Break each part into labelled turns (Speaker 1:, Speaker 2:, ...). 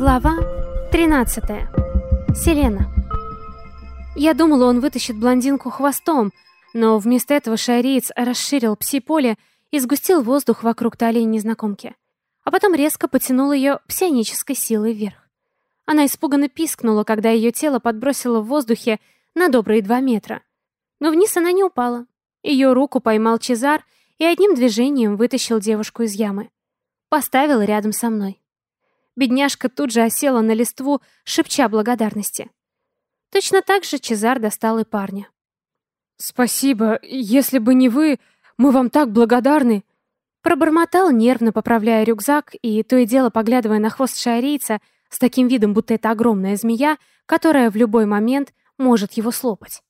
Speaker 1: Глава 13. Селена. Я думала, он вытащит блондинку хвостом, но вместо этого шариец расширил пси-поле и сгустил воздух вокруг талии незнакомки. А потом резко потянул ее псионической силой вверх. Она испуганно пискнула, когда ее тело подбросило в воздухе на добрые два метра. Но вниз она не упала. Ее руку поймал Чезар и одним движением вытащил девушку из ямы. Поставил рядом со мной. Бедняжка тут же осела на листву, шепча благодарности. Точно так же Чезар достал и парня.
Speaker 2: «Спасибо. Если бы не вы, мы вам так благодарны!»
Speaker 1: Пробормотал, нервно поправляя рюкзак и то и дело поглядывая на хвост шиарийца с таким видом, будто это огромная змея, которая в любой момент может его слопать.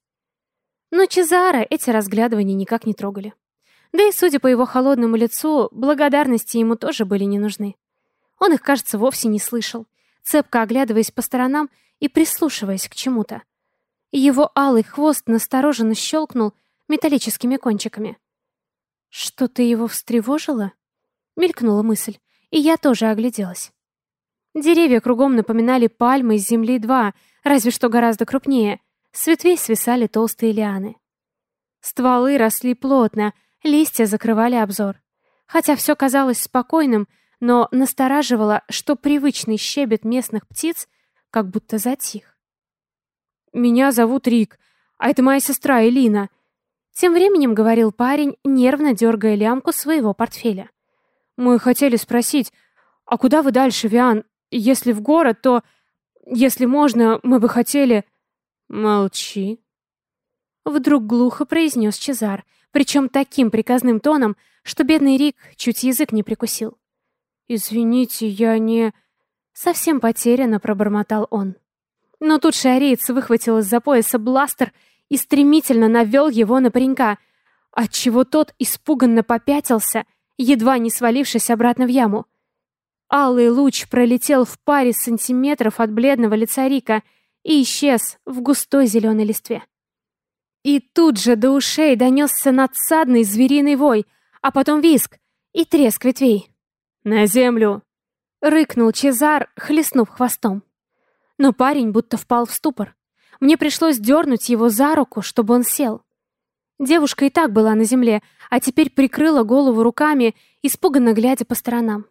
Speaker 1: Но Чезара эти разглядывания никак не трогали. Да и, судя по его холодному лицу, благодарности ему тоже были не нужны. Он их, кажется, вовсе не слышал, цепко оглядываясь по сторонам и прислушиваясь к чему-то. Его алый хвост настороженно щелкнул металлическими кончиками. «Что-то его встревожило?» — мелькнула мысль, и я тоже огляделась. Деревья кругом напоминали пальмы из земли два, разве что гораздо крупнее. С ветвей свисали толстые лианы. Стволы росли плотно, листья закрывали обзор. Хотя все казалось спокойным, но настораживало, что привычный щебет местных птиц как будто затих.
Speaker 2: «Меня зовут Рик, а это моя сестра Элина»,
Speaker 1: тем временем говорил парень, нервно дергая лямку своего портфеля.
Speaker 2: «Мы хотели спросить, а куда вы дальше, Виан? Если в город, то... Если можно, мы бы хотели...»
Speaker 1: «Молчи», — вдруг глухо произнес Чезар, причем таким приказным тоном, что бедный Рик чуть язык не прикусил.
Speaker 2: «Извините, я не...»
Speaker 1: Совсем потерянно пробормотал он. Но тут шариец выхватил из-за пояса бластер и стремительно навел его на паренька, отчего тот испуганно попятился, едва не свалившись обратно в яму. Алый луч пролетел в паре сантиметров от бледного лица Рика и исчез в густой зеленой листве. И тут же до ушей донесся надсадный звериный вой, а потом виск и треск ветвей.
Speaker 2: «На землю!»
Speaker 1: — рыкнул Чезар, хлестнув хвостом. Но парень будто впал в ступор. Мне пришлось дернуть его за руку, чтобы он сел. Девушка и так была на земле, а теперь прикрыла голову руками, испуганно глядя по сторонам.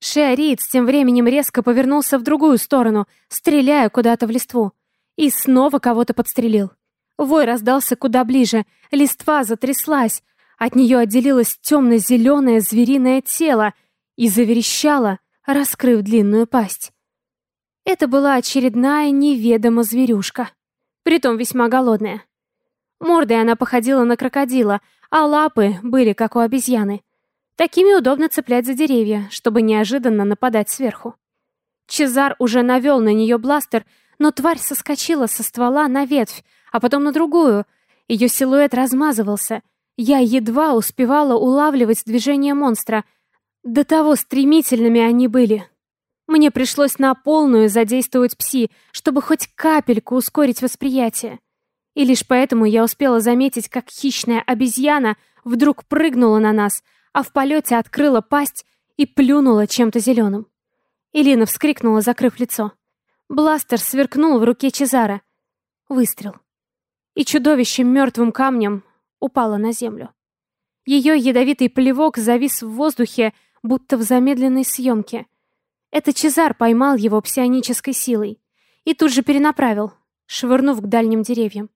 Speaker 1: Шиариец тем временем резко повернулся в другую сторону, стреляя куда-то в листву. И снова кого-то подстрелил. Вой раздался куда ближе, листва затряслась, от нее отделилось темно-зеленое звериное тело — и заверещала, раскрыв длинную пасть. Это была очередная неведома зверюшка, притом весьма голодная. Мордой она походила на крокодила, а лапы были как у обезьяны. Такими удобно цеплять за деревья, чтобы неожиданно нападать сверху. Чезар уже навел на нее бластер, но тварь соскочила со ствола на ветвь, а потом на другую. Ее силуэт размазывался. Я едва успевала улавливать движение монстра — до того стремительными они были. Мне пришлось на полную задействовать пси, чтобы хоть капельку ускорить восприятие. И лишь поэтому я успела заметить, как хищная обезьяна вдруг прыгнула на нас, а в полете открыла пасть и плюнула чем-то зеленым. Элина вскрикнула, закрыв лицо. Бластер сверкнул в руке Чезара. Выстрел. И чудовище мертвым камнем упало на землю. Ее ядовитый плевок завис в воздухе, будто в замедленной съемке. Это Чезар поймал его псионической силой и тут же перенаправил, швырнув к дальним деревьям.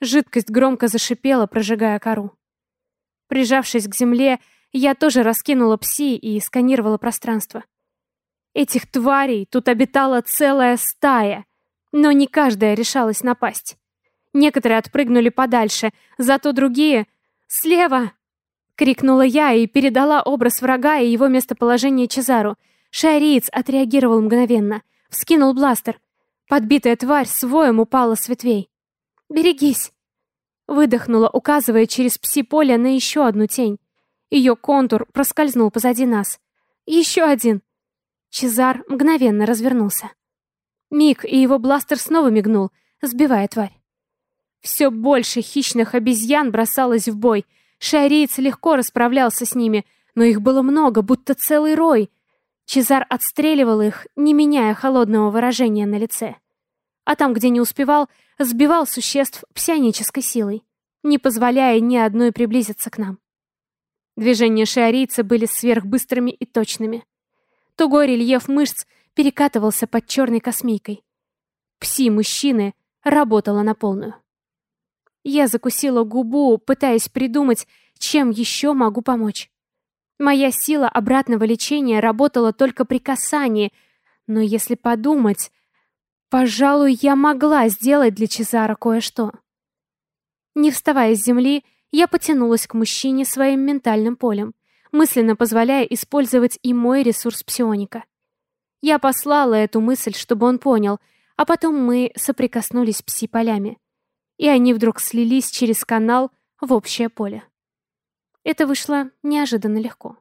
Speaker 1: Жидкость громко зашипела, прожигая кору. Прижавшись к земле, я тоже раскинула пси и сканировала пространство. Этих тварей тут обитала целая стая, но не каждая решалась напасть. Некоторые отпрыгнули подальше, зато другие... «Слева!» Крикнула я и передала образ врага и его местоположение Чезару. Шариец отреагировал мгновенно. Вскинул бластер. Подбитая тварь с воем упала с ветвей. «Берегись!» Выдохнула, указывая через пси-поле на еще одну тень. Ее контур проскользнул позади нас. «Еще один!» Чезар мгновенно развернулся. Миг, и его бластер снова мигнул, сбивая тварь. Все больше хищных обезьян бросалось в бой — Шариец легко расправлялся с ними, но их было много, будто целый рой. Чезар отстреливал их, не меняя холодного выражения на лице. А там, где не успевал, сбивал существ псионической силой, не позволяя ни одной приблизиться к нам. Движения шиарийца были сверхбыстрыми и точными. Тугой рельеф мышц перекатывался под черной космейкой. Пси-мужчины работала на полную. Я закусила губу, пытаясь придумать, чем еще могу помочь. Моя сила обратного лечения работала только при касании, но если подумать, пожалуй, я могла сделать для Чезара кое-что. Не вставая с земли, я потянулась к мужчине своим ментальным полем, мысленно позволяя использовать и мой ресурс псионика. Я послала эту мысль, чтобы он понял, а потом мы соприкоснулись пси-полями, и они вдруг слились через канал в общее поле. Это вышло неожиданно легко.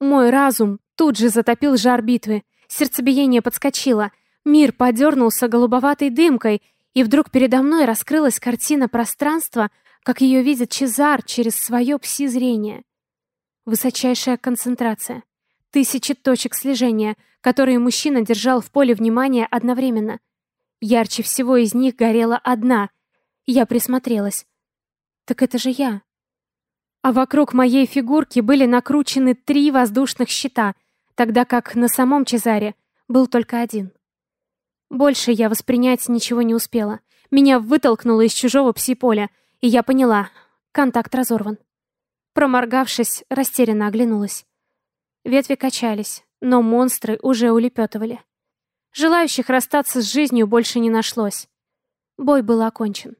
Speaker 1: Мой разум тут же затопил жар битвы, сердцебиение подскочило, мир подернулся голубоватой дымкой, и вдруг передо мной раскрылась картина пространства, как ее видит Чезар через свое пси-зрение. Высочайшая концентрация. Тысячи точек слежения, которые мужчина держал в поле внимания одновременно. Ярче всего из них горела одна. Я присмотрелась. Так это же я а вокруг моей фигурки были накручены три воздушных щита, тогда как на самом Чезаре был только один. Больше я воспринять ничего не успела. Меня вытолкнуло из чужого пси-поля, и я поняла — контакт разорван. Проморгавшись, растерянно оглянулась. Ветви качались, но монстры уже улепетывали. Желающих расстаться с жизнью больше не нашлось. Бой был окончен.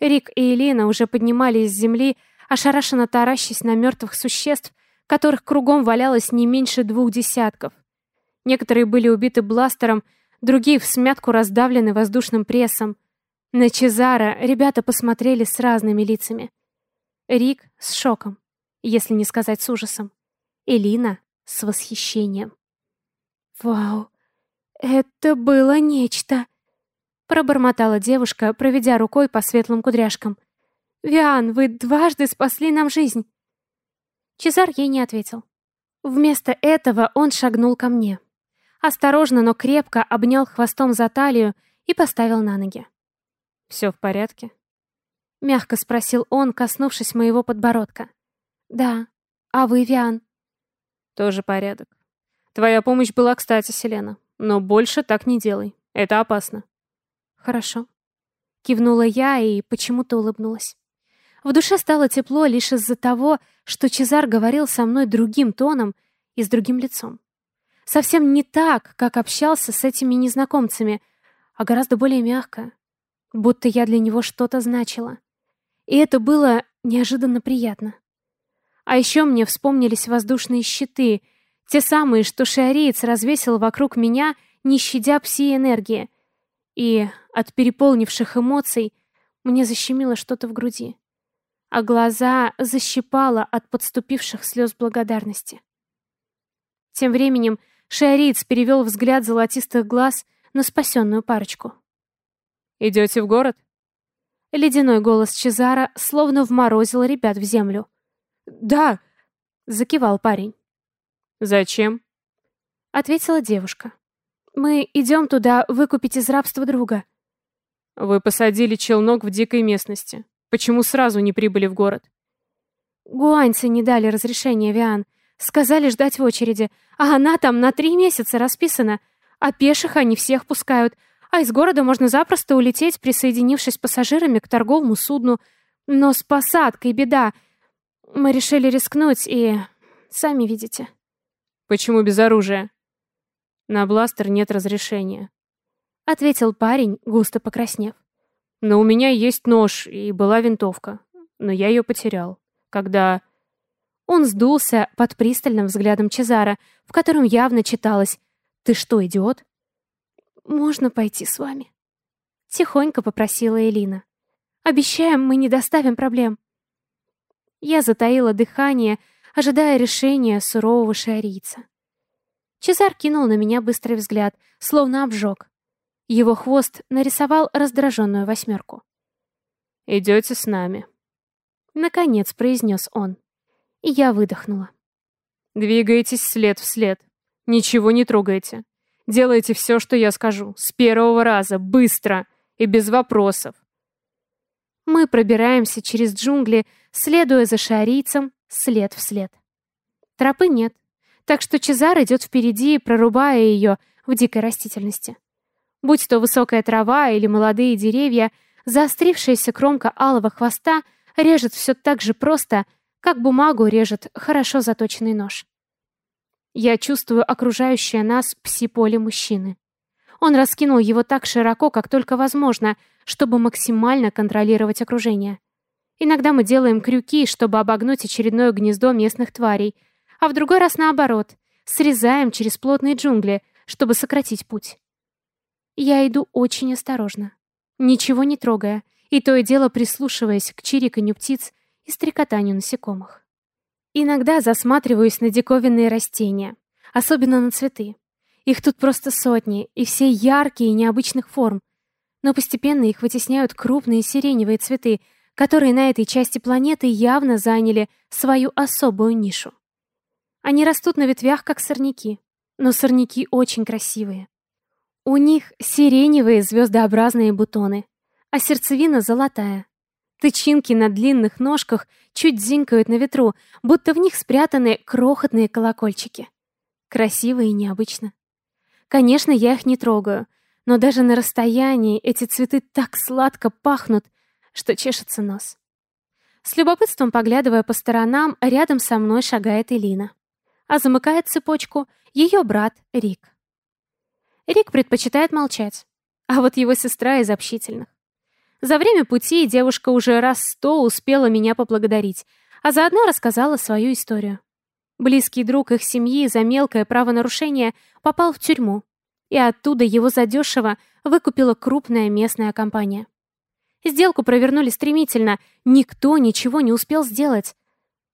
Speaker 1: Рик и Элина уже поднимались с земли, ошарашенно таращась на мертвых существ, которых кругом валялось не меньше двух десятков. Некоторые были убиты бластером, другие в смятку раздавлены воздушным прессом. На Чезара ребята посмотрели с разными лицами. Рик с шоком, если не сказать с ужасом. Элина с восхищением. «Вау, это было нечто!» Пробормотала девушка, проведя рукой по светлым кудряшкам. «Виан, вы дважды спасли нам жизнь!» Чезар ей не ответил. Вместо этого он шагнул ко мне. Осторожно, но крепко обнял хвостом за талию и поставил на ноги. «Все в порядке?» Мягко спросил он, коснувшись моего подбородка. «Да. А вы, Виан?» «Тоже порядок. Твоя помощь была кстати, Селена. Но больше так не делай. Это опасно». «Хорошо». Кивнула я и почему-то улыбнулась. В душе стало тепло лишь из-за того, что Чезар говорил со мной другим тоном и с другим лицом. Совсем не так, как общался с этими незнакомцами, а гораздо более мягко, будто я для него что-то значила. И это было неожиданно приятно. А еще мне вспомнились воздушные щиты, те самые, что шиариец развесил вокруг меня, не щадя пси-энергии. И от переполнивших эмоций мне защемило что-то в груди а глаза защипало от подступивших слез благодарности. Тем временем Шиариц перевел взгляд золотистых глаз на спасенную парочку. «Идете в город?» Ледяной голос Чезара словно вморозил ребят в землю. «Да!» — закивал парень. «Зачем?» — ответила девушка. «Мы идем туда выкупить из рабства друга». «Вы посадили челнок в дикой местности. Почему сразу не прибыли в город? Гуаньцы не дали разрешения, Виан. Сказали ждать в очереди. А она там на три месяца расписана. А пеших они всех пускают. А из города можно запросто улететь, присоединившись пассажирами к торговому судну. Но с посадкой беда. Мы решили рискнуть и... Сами видите. Почему без оружия? На бластер нет разрешения. Ответил парень, густо покраснев. Но у меня есть нож и была винтовка. Но я ее потерял. Когда... Он сдулся под пристальным взглядом Чезара, в котором явно читалось «Ты что, идиот?» «Можно пойти с вами?» Тихонько попросила Элина. «Обещаем, мы не доставим проблем». Я затаила дыхание, ожидая решения сурового шиарийца. Чезар кинул на меня быстрый взгляд, словно обжег. Его хвост нарисовал раздраженную восьмерку. «Идете с нами», — наконец произнес он. И я выдохнула. «Двигаетесь след в след.
Speaker 2: Ничего не трогайте. Делайте все, что я скажу. С первого раза, быстро и без вопросов.
Speaker 1: Мы пробираемся через джунгли, следуя за шарийцем след в след. Тропы нет, так что Чезар идет впереди, прорубая ее в дикой растительности. Будь то высокая трава или молодые деревья, заострившаяся кромка алого хвоста режет все так же просто, как бумагу режет хорошо заточенный нож. Я чувствую окружающее нас пси-поле мужчины. Он раскинул его так широко, как только возможно, чтобы максимально контролировать окружение. Иногда мы делаем крюки, чтобы обогнуть очередное гнездо местных тварей, а в другой раз наоборот, срезаем через плотные джунгли, чтобы сократить путь. Я иду очень осторожно, ничего не трогая, и то и дело прислушиваясь к чириканью птиц и стрекотанию насекомых. Иногда засматриваюсь на диковинные растения, особенно на цветы. Их тут просто сотни, и все яркие и необычных форм. Но постепенно их вытесняют крупные сиреневые цветы, которые на этой части планеты явно заняли свою особую нишу. Они растут на ветвях, как сорняки, но сорняки очень красивые. У них сиреневые звездообразные бутоны, а сердцевина золотая. Тычинки на длинных ножках чуть зинкают на ветру, будто в них спрятаны крохотные колокольчики. Красиво и необычно. Конечно, я их не трогаю, но даже на расстоянии эти цветы так сладко пахнут, что чешется нос. С любопытством поглядывая по сторонам, рядом со мной шагает Элина. А замыкает цепочку ее брат Рик. Рик предпочитает молчать, а вот его сестра из общительных. За время пути девушка уже раз сто успела меня поблагодарить, а заодно рассказала свою историю. Близкий друг их семьи за мелкое правонарушение попал в тюрьму, и оттуда его задешево выкупила крупная местная компания. Сделку провернули стремительно, никто ничего не успел сделать.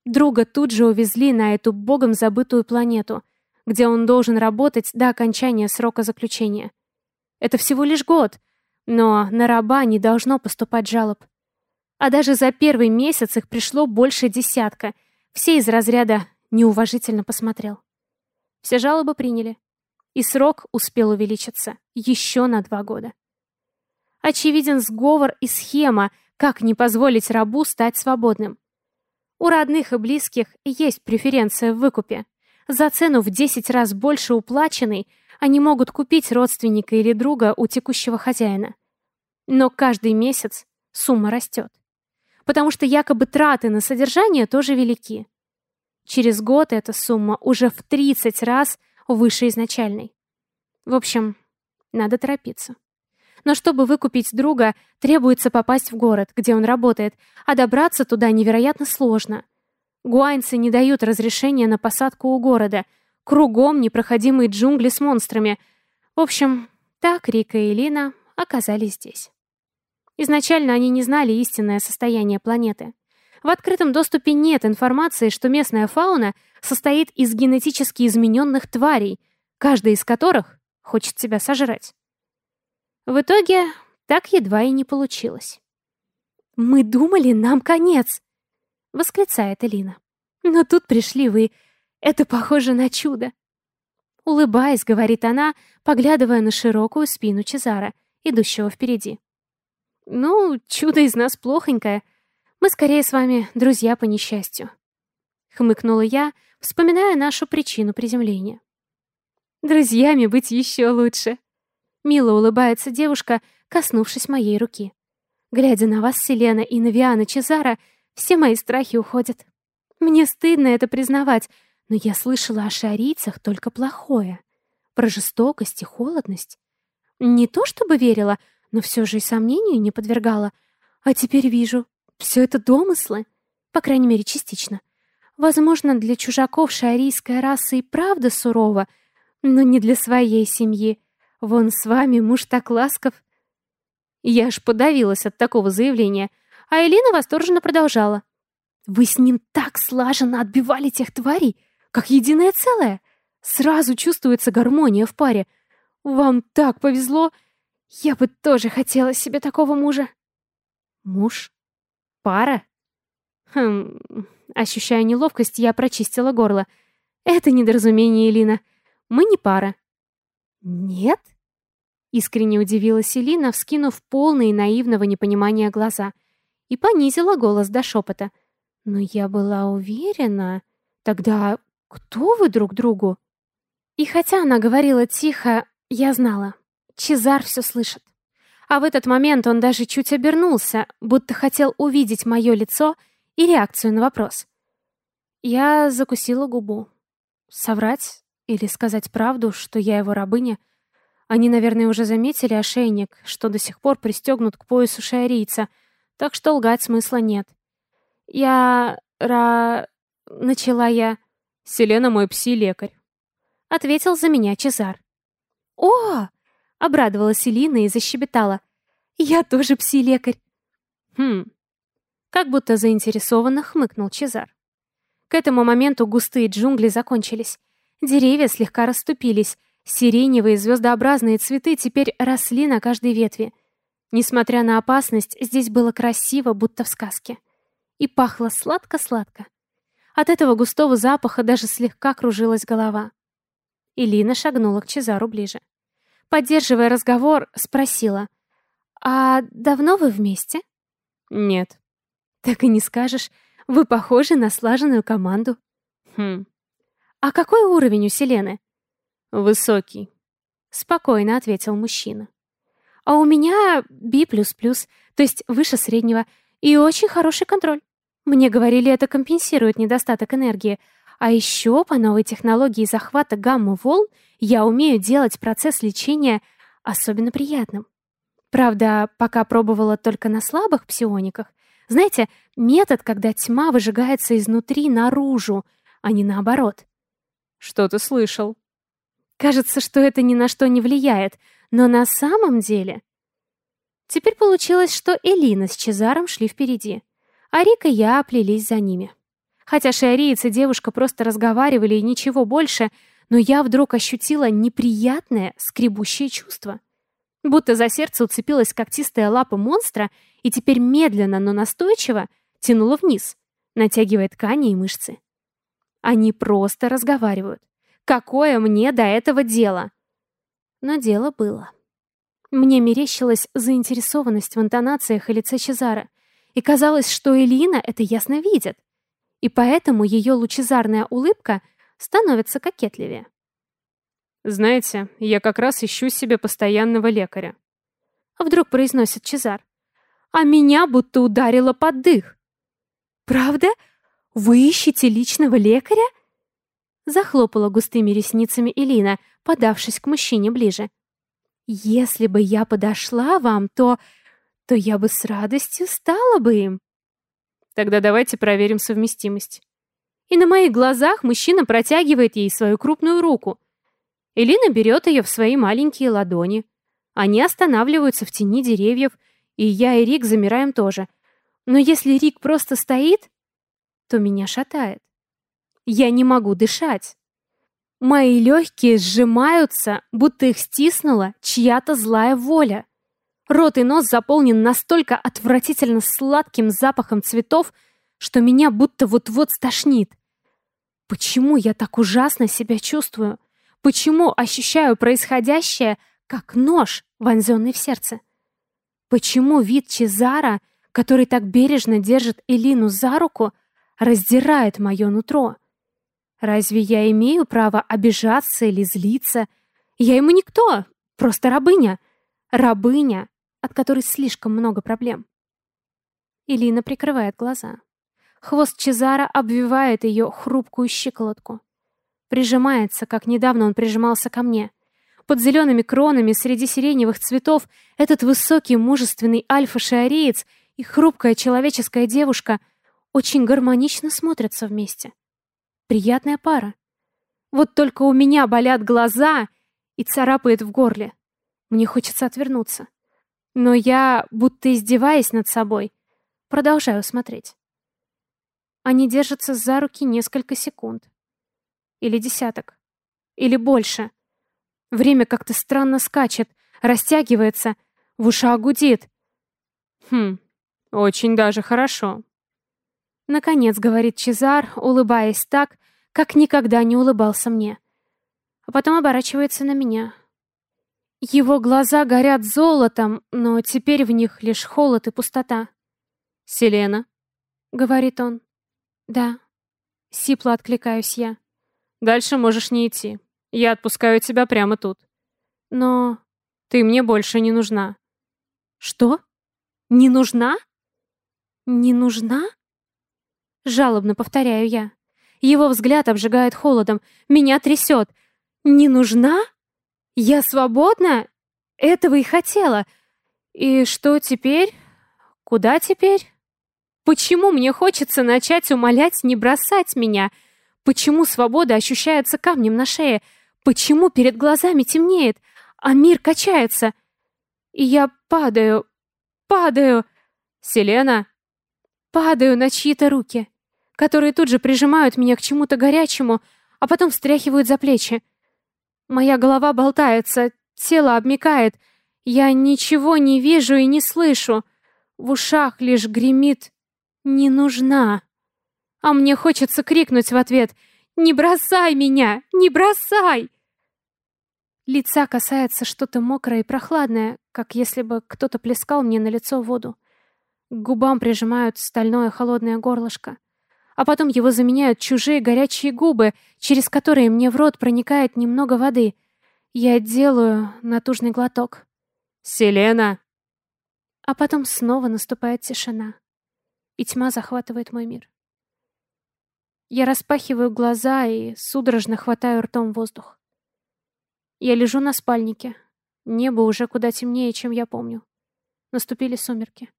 Speaker 1: Друга тут же увезли на эту богом забытую планету, где он должен работать до окончания срока заключения. Это всего лишь год, но на раба не должно поступать жалоб. А даже за первый месяц их пришло больше десятка, все из разряда неуважительно посмотрел. Все жалобы приняли, и срок успел увеличиться еще на два года. Очевиден сговор и схема, как не позволить рабу стать свободным. У родных и близких есть преференция в выкупе. За цену в 10 раз больше уплаченной они могут купить родственника или друга у текущего хозяина. Но каждый месяц сумма растет. Потому что якобы траты на содержание тоже велики. Через год эта сумма уже в 30 раз выше изначальной. В общем, надо торопиться. Но чтобы выкупить друга, требуется попасть в город, где он работает, а добраться туда невероятно сложно. Гуайнцы не дают разрешения на посадку у города. Кругом непроходимые джунгли с монстрами. В общем, так Рика и Лина оказались здесь. Изначально они не знали истинное состояние планеты. В открытом доступе нет информации, что местная фауна состоит из генетически измененных тварей, каждая из которых хочет тебя сожрать. В итоге так едва и не получилось. «Мы думали, нам конец!» — восклицает Элина. «Но тут пришли вы. Это похоже на чудо!» Улыбаясь, говорит она, поглядывая на широкую спину Чезара, идущего впереди. «Ну, чудо из нас плохонькое. Мы скорее с вами друзья по несчастью», — хмыкнула я, вспоминая нашу причину приземления. «Друзьями быть еще лучше», — мило улыбается девушка, коснувшись моей руки. Глядя на вас, Селена, и на Виана Чезара, все мои страхи уходят. Мне стыдно это признавать, но я слышала о шарийцах только плохое. Про жестокость и холодность. Не то чтобы верила, но все же и сомнению не подвергала. А теперь вижу, все это домыслы, по крайней мере, частично. Возможно, для чужаков шарийская раса и правда сурова, но не для своей семьи. Вон с вами муж так ласков. Я аж подавилась от такого заявления, а Элина восторженно продолжала. Вы с ним так слаженно отбивали тех тварей, как единое целое. Сразу чувствуется гармония в паре. Вам так повезло. Я бы тоже хотела себе такого мужа. Муж? Пара? Хм... Ощущая неловкость, я прочистила горло. Это недоразумение, Элина. Мы не пара». «Нет?» Искренне удивилась Элина, вскинув полные наивного непонимания глаза, и понизила голос до шепота. «Но я была уверена. Тогда кто вы друг другу?» И хотя она говорила тихо, я знала. Чезар все слышит. А в этот момент он даже чуть обернулся, будто хотел увидеть мое лицо и реакцию на вопрос. Я закусила губу. Соврать или сказать правду, что я его рабыня? Они, наверное, уже заметили ошейник, что до сих пор пристегнут к поясу шиарийца, так что лгать смысла нет. Я... ра... начала я...
Speaker 2: Селена мой пси-лекарь.
Speaker 1: Ответил за меня Чезар. «О!» — обрадовалась Элина и защебетала. «Я тоже пси-лекарь».
Speaker 2: «Хм».
Speaker 1: Как будто заинтересованно хмыкнул Чезар. К этому моменту густые джунгли закончились. Деревья слегка расступились. Сиреневые звездообразные цветы теперь росли на каждой ветви. Несмотря на опасность, здесь было красиво, будто в сказке. И пахло сладко-сладко. От этого густого запаха даже слегка кружилась голова. Илина шагнула к Чезару ближе. Поддерживая разговор, спросила. «А давно вы вместе?»
Speaker 2: «Нет».
Speaker 1: «Так и не скажешь. Вы похожи на слаженную команду».
Speaker 2: «Хм».
Speaker 1: «А какой уровень у Селены?»
Speaker 2: «Высокий», —
Speaker 1: спокойно ответил мужчина. «А у меня B++, то есть выше среднего, и очень хороший контроль. Мне говорили, это компенсирует недостаток энергии, а еще по новой технологии захвата гамма-волн я умею делать процесс лечения особенно приятным. Правда, пока пробовала только на слабых псиониках. Знаете, метод, когда тьма выжигается изнутри наружу, а не наоборот.
Speaker 2: Что ты слышал?
Speaker 1: Кажется, что это ни на что не влияет, но на самом деле... Теперь получилось, что Элина с Чезаром шли впереди, а Рика и я плелись за ними. Хотя шиариец и девушка просто разговаривали и ничего больше, но я вдруг ощутила неприятное, скребущее чувство. Будто за сердце уцепилась когтистая лапа монстра и теперь медленно, но настойчиво тянула вниз, натягивая ткани и мышцы. Они просто разговаривают. Какое мне до этого дело? Но дело было. Мне мерещилась заинтересованность в интонациях и лице Чезара, и казалось, что Элина это ясно видит и поэтому ее лучезарная улыбка становится кокетливее.
Speaker 2: «Знаете, я как раз ищу себе постоянного лекаря», —
Speaker 1: вдруг произносит Чезар. «А меня будто ударило под дых». «Правда? Вы ищете личного лекаря?» Захлопала густыми ресницами Элина, подавшись к мужчине ближе. «Если бы я подошла вам, то... то я бы с радостью стала бы им».
Speaker 2: Тогда давайте проверим совместимость.
Speaker 1: И на моих глазах мужчина протягивает ей свою крупную руку. Элина берет ее в свои маленькие ладони. Они останавливаются в тени деревьев, и я и Рик замираем тоже. Но если Рик просто стоит, то меня шатает. Я не могу дышать. Мои легкие сжимаются, будто их стиснула чья-то злая воля. Рот и нос заполнен настолько отвратительно сладким запахом цветов, что меня будто вот-вот стошнит. Почему я так ужасно себя чувствую? Почему ощущаю происходящее, как нож, вонзенный в сердце? Почему вид Чезара, который так бережно держит Элину за руку, раздирает мое нутро? Разве я имею право обижаться или злиться? Я ему никто, просто рабыня. Рабыня, от которой слишком много проблем. Илина прикрывает глаза. Хвост Чезара обвивает ее хрупкую щиколотку. Прижимается, как недавно он прижимался ко мне. Под зелеными кронами среди сиреневых цветов этот высокий мужественный альфа-шиареец и хрупкая человеческая девушка очень гармонично смотрятся вместе. Приятная пара. Вот только у меня болят глаза и царапает в горле. Мне хочется отвернуться. Но я, будто издеваясь над собой, продолжаю смотреть. Они держатся за руки несколько секунд. Или десяток. Или больше. Время как-то странно скачет, растягивается, в ушах гудит.
Speaker 2: Хм, очень даже хорошо.
Speaker 1: Наконец, говорит Чезар, улыбаясь так, как никогда не улыбался мне. а потом оборачивается на меня. Его глаза горят золотом, но теперь в них лишь холод и пустота.
Speaker 2: «Селена», —
Speaker 1: говорит он. «Да». Сипло откликаюсь я.
Speaker 2: «Дальше можешь не идти. Я отпускаю тебя прямо тут».
Speaker 1: «Но...»
Speaker 2: «Ты мне больше не нужна».
Speaker 1: «Что? Не нужна?» «Не нужна?» Жалобно повторяю я. Его взгляд обжигает холодом. Меня трясет. «Не нужна? Я свободна? Этого и хотела. И что теперь? Куда теперь?» Почему мне хочется начать умолять не бросать меня? Почему свобода ощущается камнем на шее? Почему перед глазами темнеет, а мир качается? И я падаю, падаю. Селена. Падаю на чьи-то руки, которые тут же прижимают меня к чему-то горячему, а потом встряхивают за плечи. Моя голова болтается, тело обмикает. Я ничего не вижу и не слышу. В ушах лишь гремит не нужна. А мне хочется крикнуть в ответ «Не бросай меня! Не бросай!» Лица касается что-то мокрое и прохладное, как если бы кто-то плескал мне на лицо воду. К губам прижимают стальное холодное горлышко. А потом его заменяют чужие горячие губы, через которые мне в рот проникает немного воды. Я делаю натужный глоток.
Speaker 2: «Селена!»
Speaker 1: А потом снова наступает тишина и тьма захватывает мой мир. Я распахиваю глаза и судорожно хватаю ртом воздух. Я лежу на спальнике. Небо уже куда темнее, чем я помню. Наступили сумерки.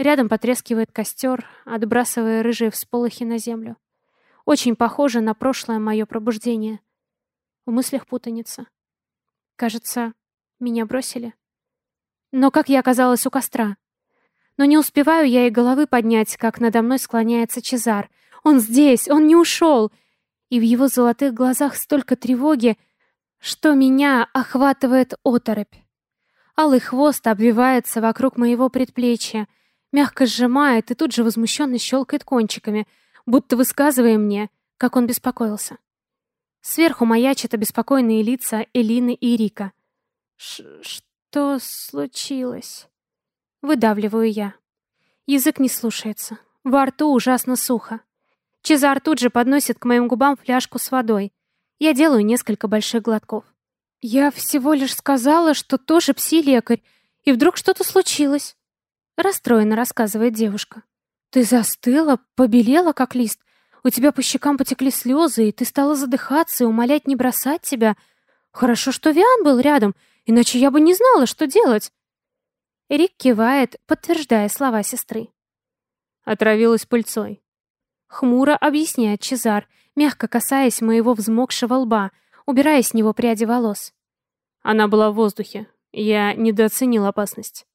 Speaker 1: Рядом потрескивает костер, отбрасывая рыжие всполохи на землю. Очень похоже на прошлое мое пробуждение. В мыслях путаница. Кажется, меня бросили. Но как я оказалась у костра? Но не успеваю я и головы поднять, как надо мной склоняется Чезар. Он здесь, он не ушел. И в его золотых глазах столько тревоги, что меня охватывает оторопь. Алый хвост обвивается вокруг моего предплечья, мягко сжимает и тут же возмущенно щелкает кончиками, будто высказывая мне, как он беспокоился. Сверху маячат обеспокоенные лица Элины и Рика. «Что случилось?» Выдавливаю я. Язык не слушается. Во рту ужасно сухо. Чезар тут же подносит к моим губам фляжку с водой. Я делаю несколько больших глотков. Я всего лишь сказала, что тоже пси-лекарь, и вдруг что-то случилось. Расстроенно рассказывает девушка. Ты застыла, побелела, как лист. У тебя по щекам потекли слезы, и ты стала задыхаться и умолять не бросать тебя. Хорошо, что Виан был рядом, иначе я бы не знала, что делать. Рик кивает, подтверждая слова сестры.
Speaker 2: Отравилась пыльцой.
Speaker 1: Хмуро объясняет Чезар, мягко касаясь моего взмокшего лба, убирая с него пряди волос.
Speaker 2: Она была в воздухе. Я недооценил опасность.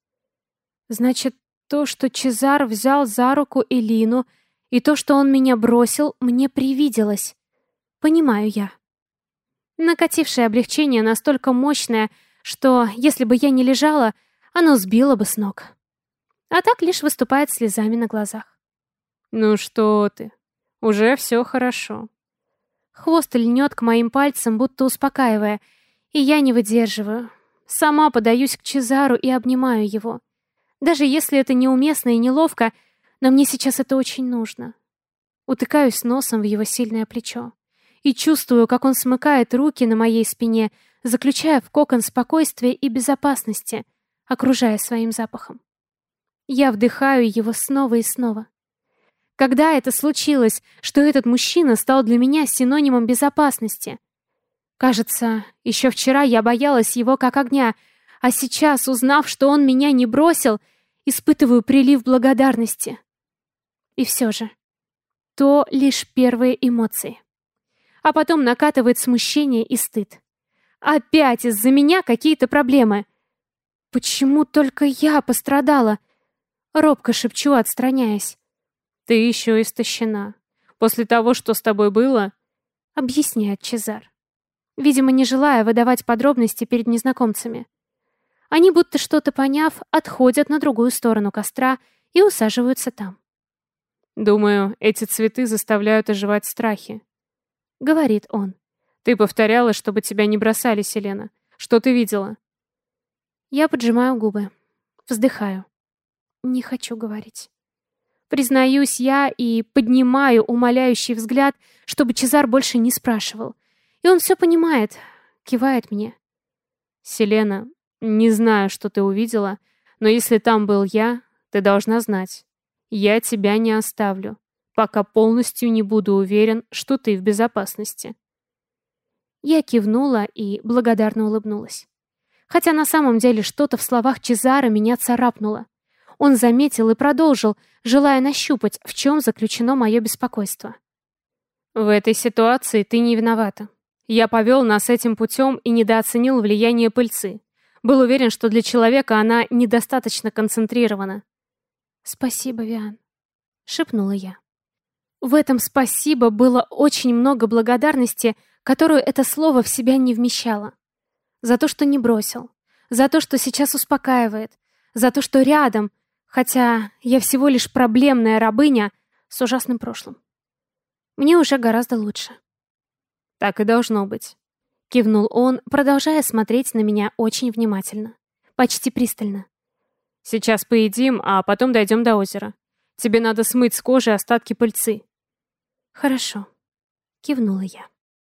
Speaker 1: Значит, то, что Чезар взял за руку Элину, и то, что он меня бросил, мне привиделось. Понимаю я. Накатившее облегчение настолько мощное, что, если бы я не лежала, оно сбило бы с ног. А так лишь выступает слезами на глазах.
Speaker 2: «Ну что ты, уже все хорошо».
Speaker 1: Хвост льнет к моим пальцам, будто успокаивая, и я не выдерживаю. Сама подаюсь к Чезару и обнимаю его. Даже если это неуместно и неловко, но мне сейчас это очень нужно. Утыкаюсь носом в его сильное плечо и чувствую, как он смыкает руки на моей спине, заключая в кокон спокойствия и безопасности — окружая своим запахом. Я вдыхаю его снова и снова. Когда это случилось, что этот мужчина стал для меня синонимом безопасности? Кажется, еще вчера я боялась его как огня, а сейчас, узнав, что он меня не бросил, испытываю прилив благодарности. И все же, то лишь первые эмоции. А потом накатывает смущение и стыд. Опять из-за меня какие-то проблемы — Почему только я пострадала? Робко шепчу, отстраняясь.
Speaker 2: Ты еще истощена. После того, что с тобой было,
Speaker 1: объясняет Чезар. Видимо, не желая выдавать подробности перед незнакомцами. Они, будто что-то поняв, отходят на другую сторону костра и усаживаются там.
Speaker 2: «Думаю, эти цветы заставляют оживать страхи», —
Speaker 1: говорит он.
Speaker 2: Ты повторяла, чтобы тебя не бросали, Селена. Что ты видела?
Speaker 1: Я поджимаю губы. Вздыхаю. Не хочу говорить. Признаюсь я и поднимаю умоляющий взгляд, чтобы Чезар больше не спрашивал. И он все понимает, кивает мне.
Speaker 2: Селена, не знаю, что ты увидела, но если там был я, ты должна знать. Я тебя не оставлю, пока полностью не буду уверен, что ты в безопасности.
Speaker 1: Я кивнула и благодарно улыбнулась. Хотя на самом деле что-то в словах Чезара меня царапнуло. Он заметил и продолжил, желая нащупать, в чем заключено мое беспокойство.
Speaker 2: В этой ситуации ты не виновата. Я повел нас этим путем и недооценил влияние пыльцы. Был уверен, что для человека она недостаточно концентрирована.
Speaker 1: «Спасибо, Виан», — шепнула я. В этом «спасибо» было очень много благодарности, которую это слово в себя не вмещало. За то, что не бросил, за то, что сейчас успокаивает, за то, что рядом, хотя я всего лишь проблемная рабыня с ужасным прошлым. Мне уже гораздо лучше.
Speaker 2: Так и должно быть.
Speaker 1: Кивнул он, продолжая смотреть на меня очень внимательно. Почти пристально.
Speaker 2: Сейчас поедим, а потом дойдем до озера. Тебе надо смыть с кожи остатки пыльцы.
Speaker 1: Хорошо. Кивнула я.